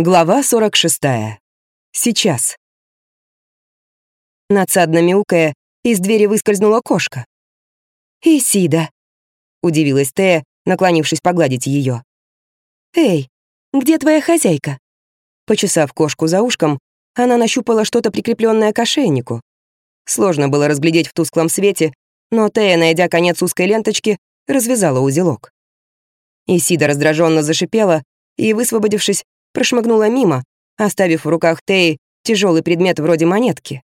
Глава 46. Сейчас. Надсадно мяукая, из двери выскользнула кошка. «Исида», — удивилась Тея, наклонившись погладить ее. «Эй, где твоя хозяйка?» Почесав кошку за ушком, она нащупала что-то прикрепленное к ошейнику. Сложно было разглядеть в тусклом свете, но Тея, найдя конец узкой ленточки, развязала узелок. Исида раздраженно зашипела и, высвободившись, прошмыгнула мимо, оставив в руках Теи тяжелый предмет вроде монетки.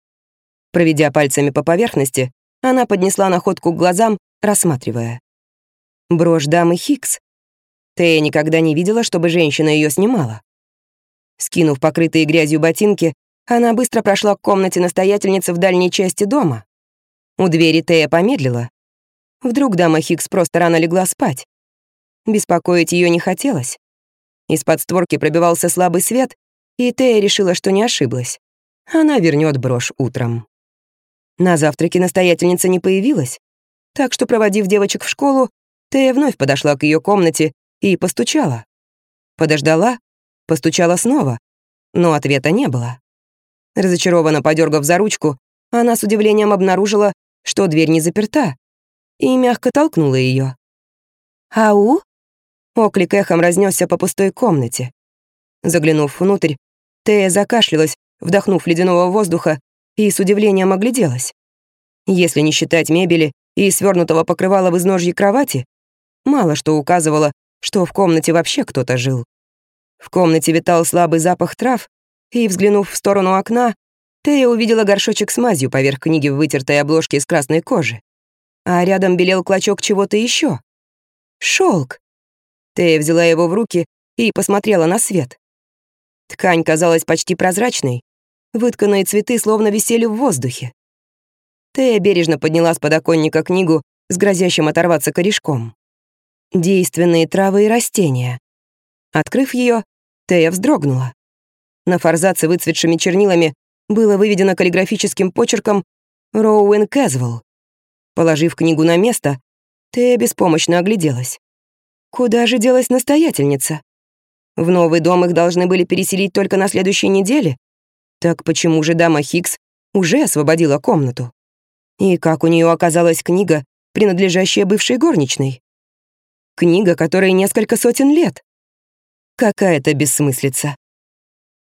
Проведя пальцами по поверхности, она поднесла находку к глазам, рассматривая. Брошь дамы Хикс. Тея никогда не видела, чтобы женщина ее снимала. Скинув покрытые грязью ботинки, она быстро прошла к комнате настоятельницы в дальней части дома. У двери Тея помедлила. Вдруг дама Хикс просто рано легла спать. Беспокоить ее не хотелось. Из-под створки пробивался слабый свет, и Тея решила, что не ошиблась. Она вернет брошь утром. На завтраке настоятельница не появилась, так что, проводив девочек в школу, Тея вновь подошла к ее комнате и постучала. Подождала, постучала снова, но ответа не было. Разочарованно подергав за ручку, она с удивлением обнаружила, что дверь не заперта, и мягко толкнула ее. «Ау?» Оклик эхом разнесся по пустой комнате. Заглянув внутрь, Тея закашлялась, вдохнув ледяного воздуха, и с удивлением огляделась. Если не считать мебели и свернутого покрывала в изножье кровати, мало что указывало, что в комнате вообще кто-то жил. В комнате витал слабый запах трав, и, взглянув в сторону окна, Тея увидела горшочек с мазью поверх книги в вытертой обложке из красной кожи. А рядом белел клочок чего-то еще. Шелк. Тея взяла его в руки и посмотрела на свет. Ткань казалась почти прозрачной, вытканные цветы словно висели в воздухе. Тея бережно подняла с подоконника книгу с грозящим оторваться корешком. Действенные травы и растения. Открыв ее, Тея вздрогнула. На форзаце выцветшими чернилами было выведено каллиграфическим почерком «Роуэн Кэзвелл». Положив книгу на место, Тея беспомощно огляделась. Куда же делась настоятельница? В новый дом их должны были переселить только на следующей неделе. Так почему же дама Хикс уже освободила комнату? И как у нее оказалась книга, принадлежащая бывшей горничной? Книга, которой несколько сотен лет. Какая-то бессмыслица.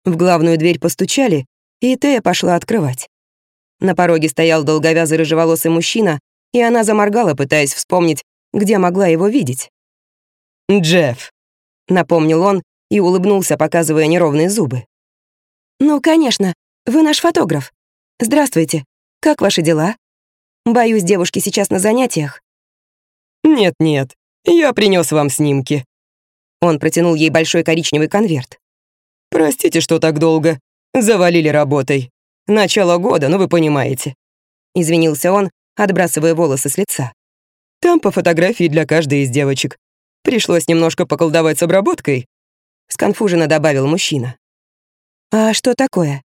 В главную дверь постучали, и Тея пошла открывать. На пороге стоял долговязый рыжеволосый мужчина, и она заморгала, пытаясь вспомнить, где могла его видеть. «Джефф», — напомнил он и улыбнулся, показывая неровные зубы. «Ну, конечно, вы наш фотограф. Здравствуйте. Как ваши дела? Боюсь, девушки сейчас на занятиях». «Нет-нет, я принес вам снимки». Он протянул ей большой коричневый конверт. «Простите, что так долго. Завалили работой. Начало года, ну вы понимаете». Извинился он, отбрасывая волосы с лица. «Там по фотографии для каждой из девочек. Пришлось немножко поколдовать с обработкой», — сконфуженно добавил мужчина. «А что такое?»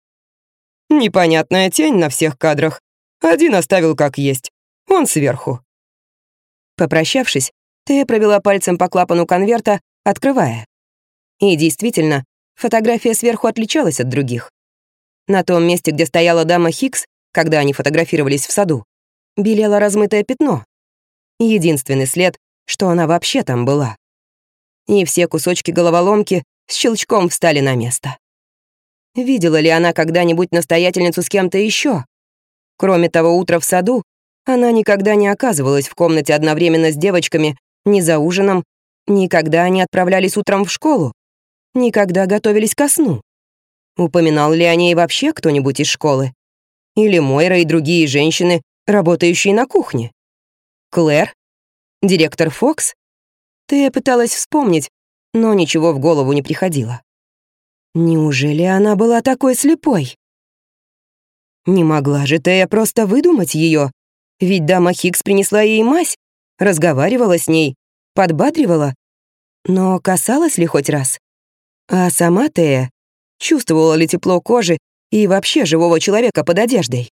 «Непонятная тень на всех кадрах. Один оставил как есть. Он сверху». Попрощавшись, Тея провела пальцем по клапану конверта, открывая. И действительно, фотография сверху отличалась от других. На том месте, где стояла дама Хикс, когда они фотографировались в саду, белело размытое пятно. Единственный след, что она вообще там была. И все кусочки головоломки с щелчком встали на место. Видела ли она когда-нибудь настоятельницу с кем-то еще? Кроме того утра в саду, она никогда не оказывалась в комнате одновременно с девочками ни за ужином, никогда они отправлялись утром в школу, никогда готовились ко сну. Упоминал ли о ней вообще кто-нибудь из школы? Или Мойра и другие женщины, работающие на кухне? Клэр? Директор Фокс? Ты пыталась вспомнить, но ничего в голову не приходило. Неужели она была такой слепой? Не могла же Тея просто выдумать ее, ведь дама Хикс принесла ей мазь, разговаривала с ней, подбадривала. Но касалась ли хоть раз? А сама Тея чувствовала ли тепло кожи и вообще живого человека под одеждой?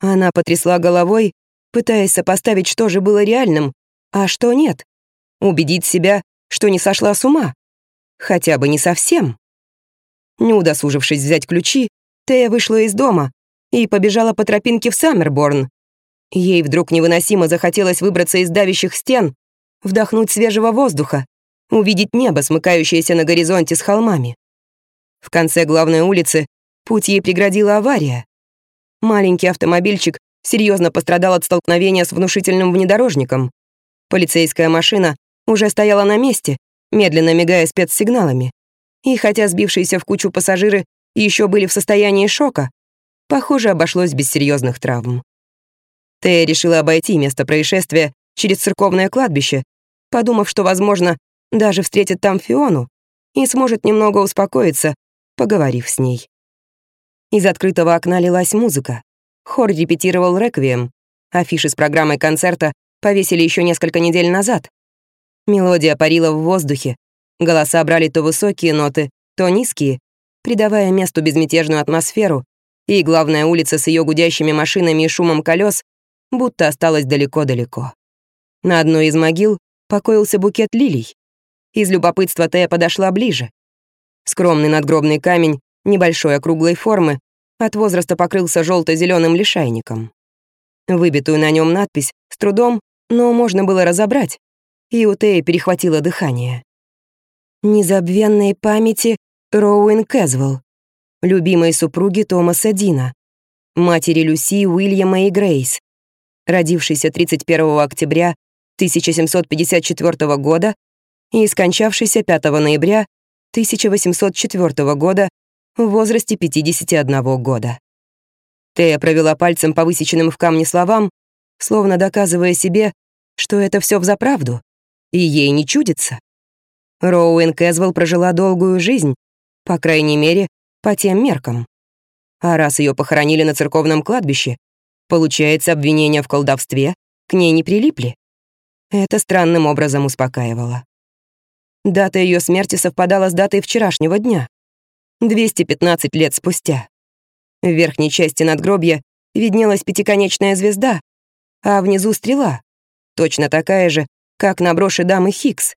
Она потрясла головой, пытаясь сопоставить, что же было реальным, а что нет? Убедить себя, что не сошла с ума. Хотя бы не совсем. Не удосужившись взять ключи, Тея вышла из дома и побежала по тропинке в Саммерборн. Ей вдруг невыносимо захотелось выбраться из давящих стен, вдохнуть свежего воздуха, увидеть небо, смыкающееся на горизонте с холмами. В конце главной улицы путь ей преградила авария. Маленький автомобильчик серьезно пострадал от столкновения с внушительным внедорожником. Полицейская машина уже стояла на месте, медленно мигая спецсигналами. И хотя сбившиеся в кучу пассажиры еще были в состоянии шока, похоже, обошлось без серьезных травм. Тея решила обойти место происшествия через церковное кладбище, подумав, что, возможно, даже встретит там Фиону и сможет немного успокоиться, поговорив с ней. Из открытого окна лилась музыка. Хор репетировал реквием. Афиши с программой концерта повесили еще несколько недель назад. Мелодия парила в воздухе. Голоса брали то высокие ноты, то низкие, придавая месту безмятежную атмосферу, и главная улица с ее гудящими машинами и шумом колес будто осталась далеко-далеко. На одной из могил покоился букет лилий. Из любопытства Тея подошла ближе. Скромный надгробный камень небольшой округлой формы от возраста покрылся желто зеленым лишайником. Выбитую на нем надпись с трудом, но можно было разобрать, и у Теи перехватило дыхание. «Незабвенной памяти Роуэн Кэзвелл, любимой супруги Томаса Дина, матери Люси, Уильяма и Грейс, родившейся 31 октября 1754 года и скончавшейся 5 ноября 1804 года в возрасте 51 года. Тея провела пальцем по высеченным в камне словам, словно доказывая себе, что это все взаправду, и ей не чудится. Роуэн Кэзвелл прожила долгую жизнь, по крайней мере, по тем меркам. А раз ее похоронили на церковном кладбище, получается, обвинения в колдовстве к ней не прилипли. Это странным образом успокаивало. Дата ее смерти совпадала с датой вчерашнего дня. 215 лет спустя. В верхней части надгробья виднелась пятиконечная звезда, а внизу стрела, точно такая же, как на броши дамы Хикс.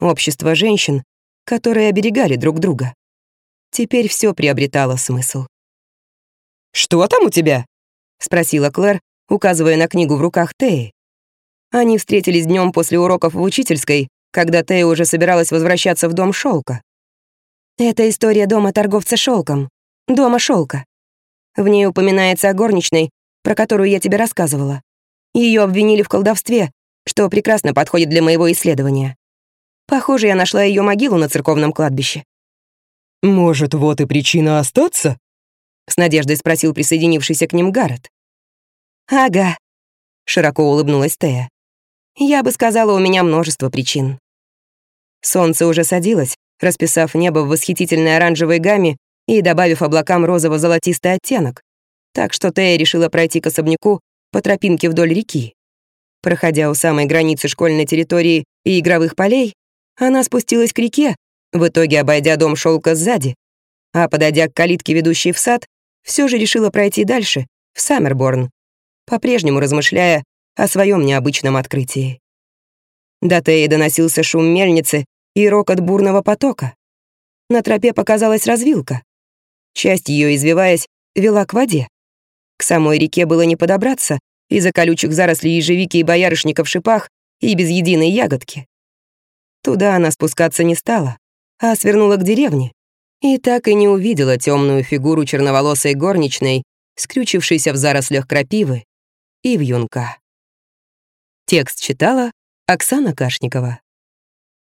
Общество женщин, которые оберегали друг друга. Теперь все приобретало смысл. «Что там у тебя?» — спросила Клэр, указывая на книгу в руках Теи. Они встретились днем после уроков в учительской, когда Тея уже собиралась возвращаться в дом шелка. Это история дома торговца шелком, дома шелка. В ней упоминается о горничной, про которую я тебе рассказывала. Ее обвинили в колдовстве, что прекрасно подходит для моего исследования. Похоже, я нашла ее могилу на церковном кладбище. «Может, вот и причина остаться?» — с надеждой спросил присоединившийся к ним Гаррет. «Ага», — широко улыбнулась Тея. «Я бы сказала, у меня множество причин». Солнце уже садилось, расписав небо в восхитительной оранжевой гамме и добавив облакам розово-золотистый оттенок. Так что Тея решила пройти к особняку по тропинке вдоль реки. Проходя у самой границы школьной территории и игровых полей, она спустилась к реке, в итоге обойдя дом шелка сзади, а подойдя к калитке, ведущей в сад, все же решила пройти дальше, в Саммерборн, по-прежнему размышляя о своем необычном открытии. До Теи доносился шум мельницы и рокот бурного потока. На тропе показалась развилка. Часть ее, извиваясь, вела к воде. К самой реке было не подобраться из-за колючих зарослей ежевики и боярышника в шипах и без единой ягодки. Туда она спускаться не стала, а свернула к деревне и так и не увидела темную фигуру черноволосой горничной, скрючившейся в зарослях крапивы и вьюнка. Текст читала Оксана Кашникова.